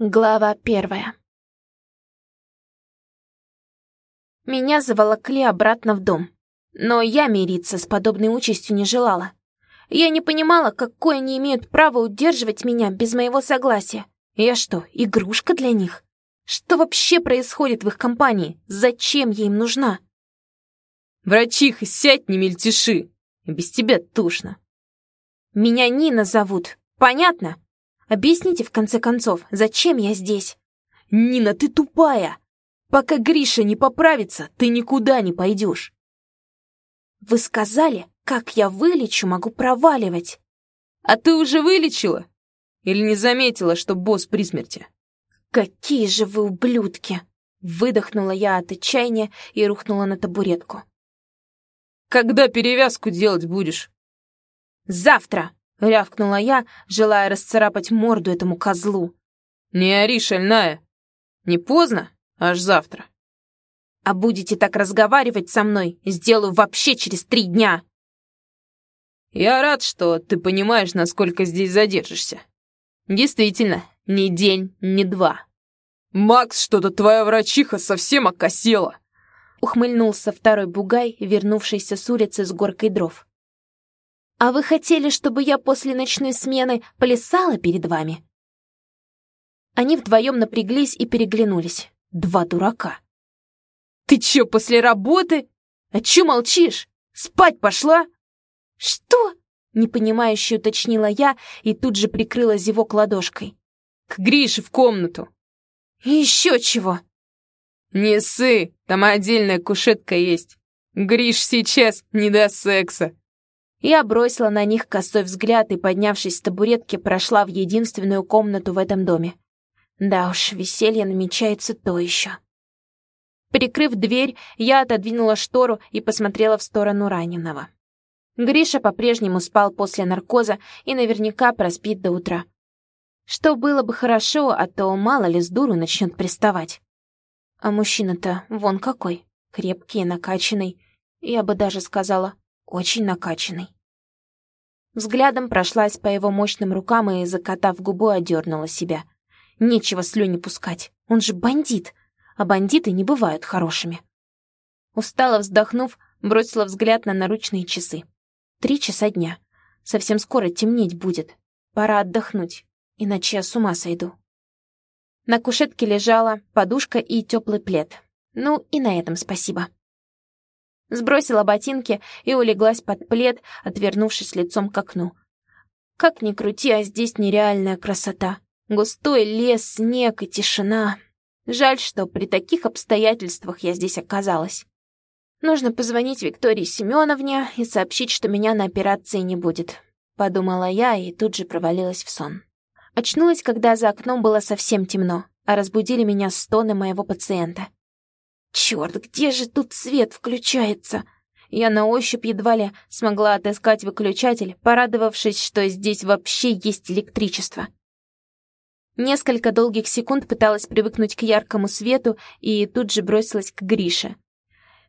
Глава первая. Меня заволокли обратно в дом. Но я мириться с подобной участью не желала. Я не понимала, какое они имеют право удерживать меня без моего согласия. Я что, игрушка для них? Что вообще происходит в их компании? Зачем я им нужна? Врачиха, сядь, не мельтеши. Без тебя тушно. Меня Нина зовут. Понятно? Объясните, в конце концов, зачем я здесь?» «Нина, ты тупая! Пока Гриша не поправится, ты никуда не пойдешь!» «Вы сказали, как я вылечу, могу проваливать!» «А ты уже вылечила? Или не заметила, что босс при смерти?» «Какие же вы ублюдки!» Выдохнула я от отчаяния и рухнула на табуретку. «Когда перевязку делать будешь?» «Завтра!» — рявкнула я, желая расцарапать морду этому козлу. «Не ори, шальная! Не поздно, аж завтра!» «А будете так разговаривать со мной, сделаю вообще через три дня!» «Я рад, что ты понимаешь, насколько здесь задержишься. Действительно, ни день, ни два». «Макс, что-то твоя врачиха совсем окосела!» Ухмыльнулся второй бугай, вернувшийся с улицы с горкой дров. «А вы хотели, чтобы я после ночной смены плясала перед вами?» Они вдвоем напряглись и переглянулись. Два дурака. «Ты чё, после работы? А чё молчишь? Спать пошла?» «Что?» — непонимающе уточнила я и тут же прикрыла зевок ладошкой. «К Грише в комнату». «И ещё чего?» «Не ссы, там отдельная кушетка есть. Гриш сейчас не до секса». Я бросила на них косой взгляд и, поднявшись с табуретки, прошла в единственную комнату в этом доме. Да уж, веселье намечается то еще. Прикрыв дверь, я отодвинула штору и посмотрела в сторону раненого. Гриша по-прежнему спал после наркоза и наверняка проспит до утра. Что было бы хорошо, а то мало ли с дуру начнет приставать. А мужчина-то вон какой, крепкий и накачанный. Я бы даже сказала, очень накачанный. Взглядом прошлась по его мощным рукам и, закатав губу, одернула себя. Нечего слюни пускать, он же бандит, а бандиты не бывают хорошими. Устало вздохнув, бросила взгляд на наручные часы. Три часа дня. Совсем скоро темнеть будет. Пора отдохнуть, иначе я с ума сойду. На кушетке лежала подушка и теплый плед. Ну и на этом спасибо. Сбросила ботинки и улеглась под плед, отвернувшись лицом к окну. Как ни крути, а здесь нереальная красота. Густой лес, снег и тишина. Жаль, что при таких обстоятельствах я здесь оказалась. Нужно позвонить Виктории Семеновне и сообщить, что меня на операции не будет. Подумала я и тут же провалилась в сон. Очнулась, когда за окном было совсем темно, а разбудили меня стоны моего пациента. Черт, где же тут свет включается? Я на ощупь едва ли смогла отыскать выключатель, порадовавшись, что здесь вообще есть электричество. Несколько долгих секунд пыталась привыкнуть к яркому свету и тут же бросилась к Грише.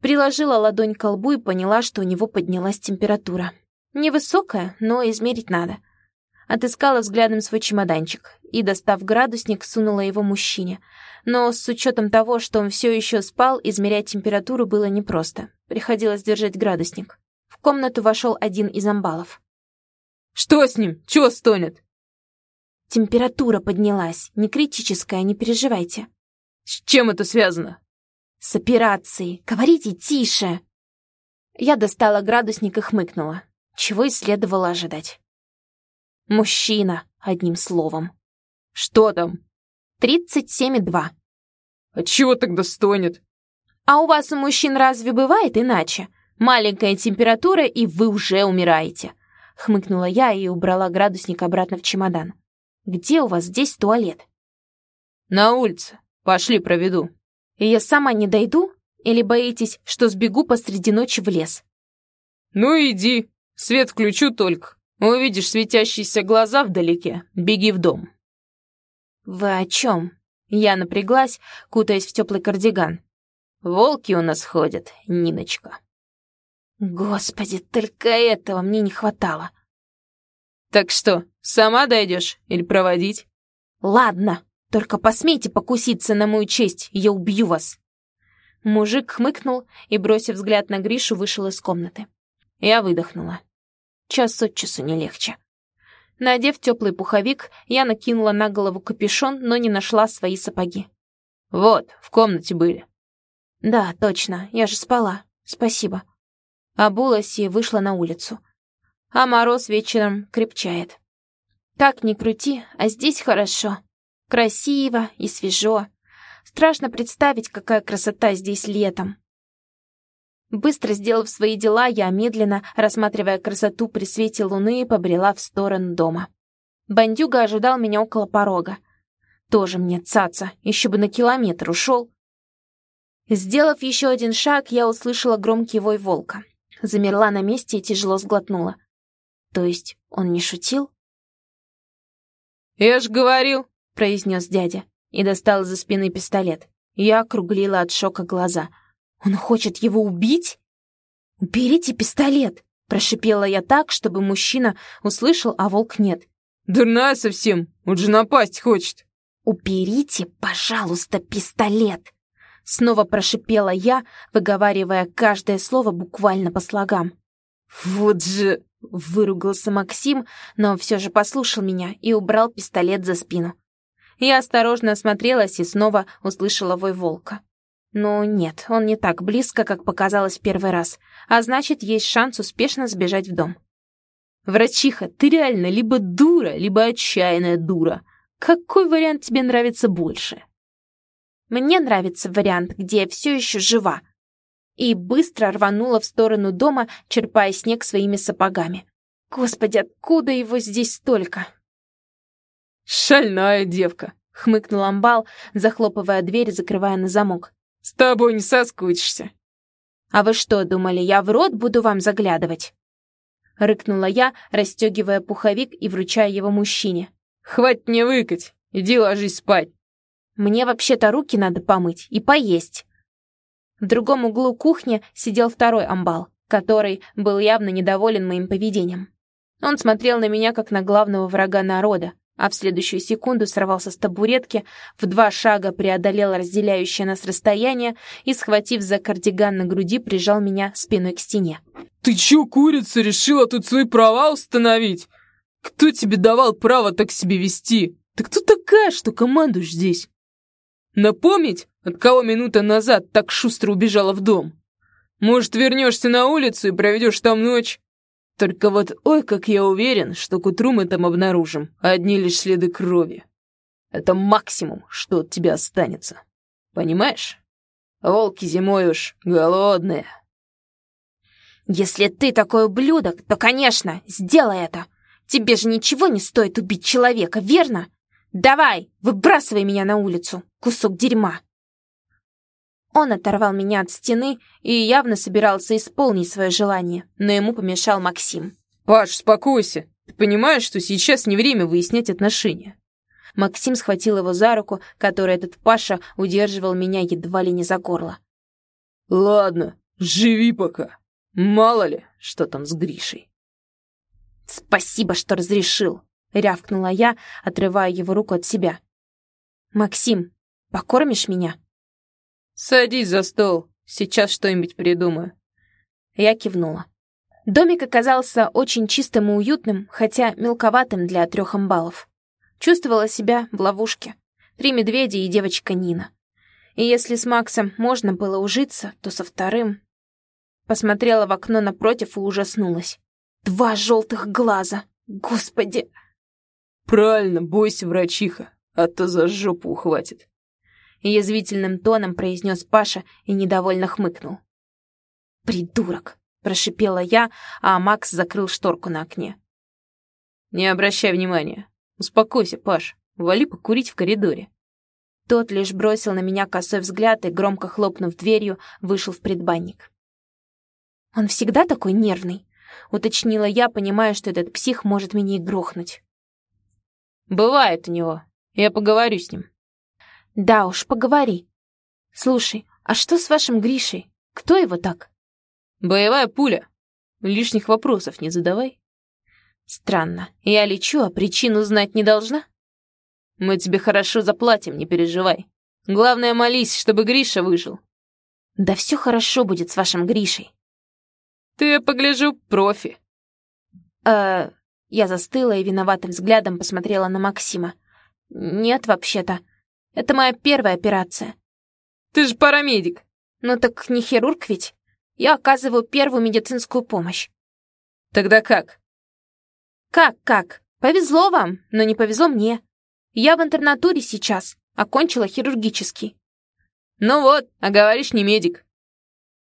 Приложила ладонь к лбу и поняла, что у него поднялась температура. Невысокая, но измерить надо. Отыскала взглядом свой чемоданчик и, достав градусник, сунула его мужчине. Но с учетом того, что он все еще спал, измерять температуру было непросто. Приходилось держать градусник. В комнату вошел один из амбалов. «Что с ним? Чего стонет?» «Температура поднялась. Не критическая, не переживайте». «С чем это связано?» «С операцией. Говорите тише!» Я достала градусник и хмыкнула. Чего и следовало ожидать. Мужчина, одним словом. Что там? Тридцать семь и два. А чего тогда стонет? А у вас у мужчин разве бывает иначе? Маленькая температура, и вы уже умираете. Хмыкнула я и убрала градусник обратно в чемодан. Где у вас здесь туалет? На улице. Пошли, проведу. И я сама не дойду? Или боитесь, что сбегу посреди ночи в лес? Ну иди. Свет включу только. Увидишь светящиеся глаза вдалеке, беги в дом. Вы о чем? Я напряглась, кутаясь в теплый кардиган. Волки у нас ходят, Ниночка. Господи, только этого мне не хватало. Так что, сама дойдешь или проводить? Ладно, Только посмейте покуситься на мою честь, я убью вас!» Мужик хмыкнул и, бросив взгляд на Гришу, вышел из комнаты. Я выдохнула. Час от часу не легче. Надев теплый пуховик, я накинула на голову капюшон, но не нашла свои сапоги. «Вот, в комнате были». «Да, точно, я же спала. Спасибо». Обулась и вышла на улицу. А мороз вечером крепчает. Как ни крути, а здесь хорошо. Красиво и свежо. Страшно представить, какая красота здесь летом. Быстро сделав свои дела, я медленно, рассматривая красоту при свете луны, побрела в сторону дома. Бандюга ожидал меня около порога. Тоже мне цаца, еще бы на километр ушел. Сделав еще один шаг, я услышала громкий вой волка. Замерла на месте и тяжело сглотнула. То есть он не шутил? «Я ж говорил», — произнес дядя и достал из-за спины пистолет. Я округлила от шока глаза — он хочет его убить? «Уберите пистолет!» — прошипела я так, чтобы мужчина услышал, а волк нет. «Дурная совсем, он же напасть хочет!» «Уберите, пожалуйста, пистолет!» Снова прошипела я, выговаривая каждое слово буквально по слогам. «Вот же...» — выругался Максим, но все же послушал меня и убрал пистолет за спину. Я осторожно осмотрелась и снова услышала вой волка. Но нет, он не так близко, как показалось первый раз, а значит, есть шанс успешно сбежать в дом. «Врачиха, ты реально либо дура, либо отчаянная дура. Какой вариант тебе нравится больше?» «Мне нравится вариант, где я все еще жива». И быстро рванула в сторону дома, черпая снег своими сапогами. «Господи, откуда его здесь столько?» «Шальная девка!» — хмыкнул Амбал, захлопывая дверь и закрывая на замок. С тобой не соскучишься. А вы что, думали, я в рот буду вам заглядывать? Рыкнула я, расстегивая пуховик и вручая его мужчине. Хватит мне выкать, иди ложись спать. Мне вообще-то руки надо помыть и поесть. В другом углу кухни сидел второй амбал, который был явно недоволен моим поведением. Он смотрел на меня, как на главного врага народа, а в следующую секунду сорвался с табуретки, в два шага преодолел разделяющее нас расстояние и, схватив за кардиган на груди, прижал меня спиной к стене. «Ты чё, курица, решила тут свои права установить? Кто тебе давал право так себя вести? Ты кто такая, что командуешь здесь? Напомнить, от кого минута назад так шустро убежала в дом? Может, вернешься на улицу и проведешь там ночь?» Только вот ой, как я уверен, что к утру мы там обнаружим одни лишь следы крови. Это максимум, что от тебя останется. Понимаешь? Волки зимой уж голодные. Если ты такой ублюдок, то, конечно, сделай это. Тебе же ничего не стоит убить человека, верно? Давай, выбрасывай меня на улицу, кусок дерьма. Он оторвал меня от стены и явно собирался исполнить свое желание, но ему помешал Максим. «Паш, успокойся. Ты понимаешь, что сейчас не время выяснять отношения?» Максим схватил его за руку, которой этот Паша удерживал меня едва ли не за горло. «Ладно, живи пока. Мало ли, что там с Гришей». «Спасибо, что разрешил», — рявкнула я, отрывая его руку от себя. «Максим, покормишь меня?» «Садись за стол, сейчас что-нибудь придумаю». Я кивнула. Домик оказался очень чистым и уютным, хотя мелковатым для трех амбалов. Чувствовала себя в ловушке. Три медведя и девочка Нина. И если с Максом можно было ужиться, то со вторым... Посмотрела в окно напротив и ужаснулась. Два желтых глаза! Господи! Правильно, бойся, врачиха, а то за жопу ухватит язвительным тоном произнес Паша и недовольно хмыкнул. «Придурок!» — прошипела я, а Макс закрыл шторку на окне. «Не обращай внимания. Успокойся, Паш. Вали покурить в коридоре». Тот лишь бросил на меня косой взгляд и, громко хлопнув дверью, вышел в предбанник. «Он всегда такой нервный?» — уточнила я, понимая, что этот псих может меня и грохнуть. «Бывает у него. Я поговорю с ним». Да уж, поговори. Слушай, а что с вашим Гришей? Кто его так? Боевая пуля. Лишних вопросов не задавай. Странно. Я лечу, а причину знать не должна? Мы тебе хорошо заплатим, не переживай. Главное, молись, чтобы Гриша выжил». «Да все хорошо будет с вашим Гришей». «Ты, я погляжу, профи». «Э...» Я застыла и виноватым взглядом посмотрела на Максима. «Нет, вообще-то. Это моя первая операция». «Ты же парамедик». «Ну так не хирург ведь. Я оказываю первую медицинскую помощь». «Тогда как?» «Как-как? Повезло вам, но не повезло мне. Я в интернатуре сейчас, окончила хирургический». «Ну вот, а говоришь, не медик».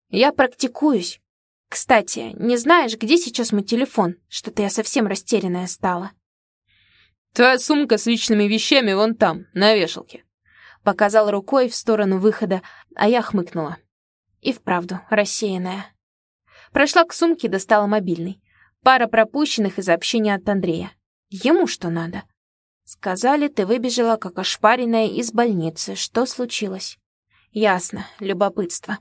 «Я практикуюсь. Кстати, не знаешь, где сейчас мой телефон? Что-то я совсем растерянная стала». «Твоя сумка с личными вещами вон там, на вешалке». Показал рукой в сторону выхода, а я хмыкнула. И вправду, рассеянная. Прошла к сумке, достала мобильный. Пара пропущенных из общения от Андрея. Ему что надо? Сказали, ты выбежала, как ошпаренная из больницы. Что случилось? Ясно, любопытство.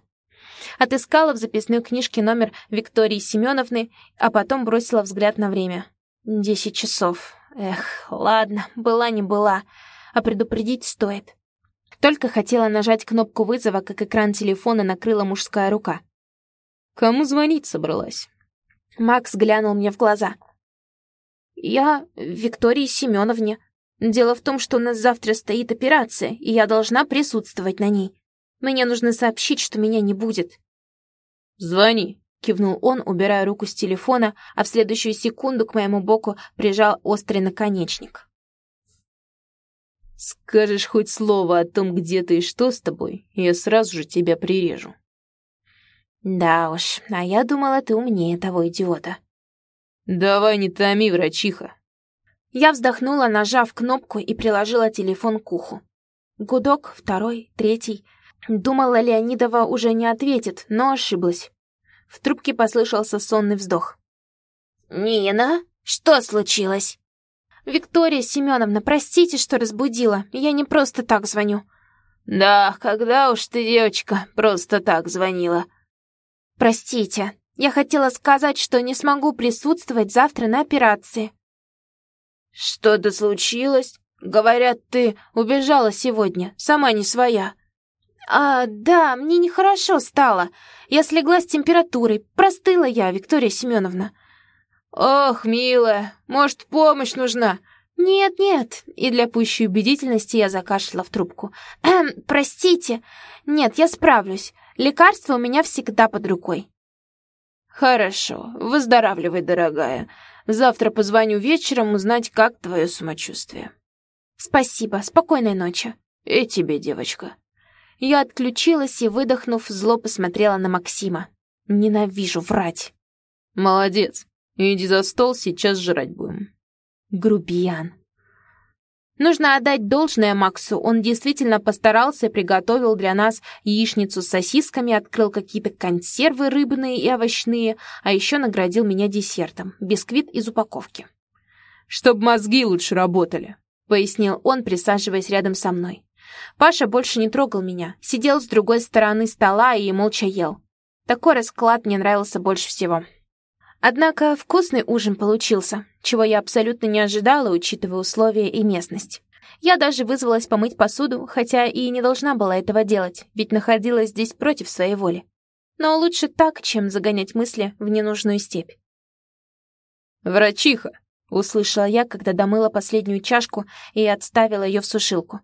Отыскала в записной книжке номер Виктории Семеновны, а потом бросила взгляд на время. Десять часов. Эх, ладно, была не была, а предупредить стоит. Только хотела нажать кнопку вызова, как экран телефона накрыла мужская рука. «Кому звонить собралась?» Макс глянул мне в глаза. «Я Виктории Семеновне. Дело в том, что у нас завтра стоит операция, и я должна присутствовать на ней. Мне нужно сообщить, что меня не будет». «Звони», — кивнул он, убирая руку с телефона, а в следующую секунду к моему боку прижал острый наконечник. «Скажешь хоть слово о том, где ты и что с тобой, я сразу же тебя прирежу». «Да уж, а я думала, ты умнее того идиота». «Давай не томи, врачиха». Я вздохнула, нажав кнопку и приложила телефон к уху. Гудок, второй, третий. Думала, Леонидова уже не ответит, но ошиблась. В трубке послышался сонный вздох. «Нина, что случилось?» «Виктория Семеновна, простите, что разбудила. Я не просто так звоню». «Да, когда уж ты, девочка, просто так звонила?» «Простите, я хотела сказать, что не смогу присутствовать завтра на операции». «Что-то случилось? Говорят, ты убежала сегодня, сама не своя». «А, да, мне нехорошо стало. Я слегла с температурой. Простыла я, Виктория Семеновна». «Ох, милая, может, помощь нужна?» «Нет-нет», и для пущей убедительности я закашляла в трубку. «Эм, простите. Нет, я справлюсь. Лекарства у меня всегда под рукой». «Хорошо, выздоравливай, дорогая. Завтра позвоню вечером узнать, как твое самочувствие». «Спасибо, спокойной ночи». «И тебе, девочка». Я отключилась и, выдохнув, зло посмотрела на Максима. Ненавижу врать. «Молодец. Иди за стол, сейчас жрать будем». Грубиян. Нужно отдать должное Максу, он действительно постарался и приготовил для нас яичницу с сосисками, открыл какие-то консервы рыбные и овощные, а еще наградил меня десертом, бисквит из упаковки. «Чтоб мозги лучше работали», — пояснил он, присаживаясь рядом со мной. Паша больше не трогал меня, сидел с другой стороны стола и молча ел. Такой расклад мне нравился больше всего. Однако вкусный ужин получился, чего я абсолютно не ожидала, учитывая условия и местность. Я даже вызвалась помыть посуду, хотя и не должна была этого делать, ведь находилась здесь против своей воли. Но лучше так, чем загонять мысли в ненужную степь. «Врачиха!» — услышала я, когда домыла последнюю чашку и отставила ее в сушилку.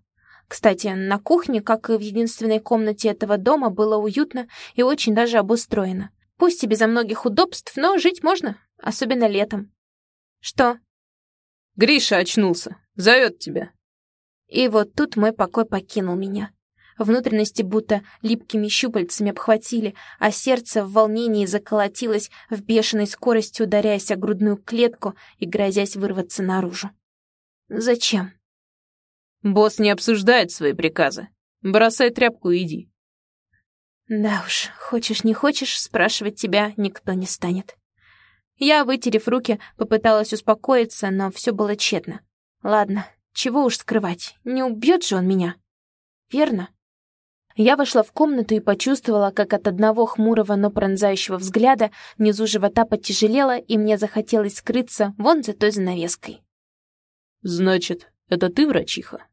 Кстати, на кухне, как и в единственной комнате этого дома, было уютно и очень даже обустроено. Пусть и безо многих удобств, но жить можно, особенно летом. Что? Гриша очнулся. Зовет тебя. И вот тут мой покой покинул меня. Внутренности будто липкими щупальцами обхватили, а сердце в волнении заколотилось в бешеной скорости, ударяясь о грудную клетку и грозясь вырваться наружу. Зачем? Босс не обсуждает свои приказы. Бросай тряпку и иди. Да уж, хочешь не хочешь, спрашивать тебя никто не станет. Я, вытерев руки, попыталась успокоиться, но все было тщетно. Ладно, чего уж скрывать, не убьет же он меня. Верно? Я вошла в комнату и почувствовала, как от одного хмурого, но пронзающего взгляда внизу живота потяжелело, и мне захотелось скрыться вон за той занавеской. «Значит, это ты врачиха?»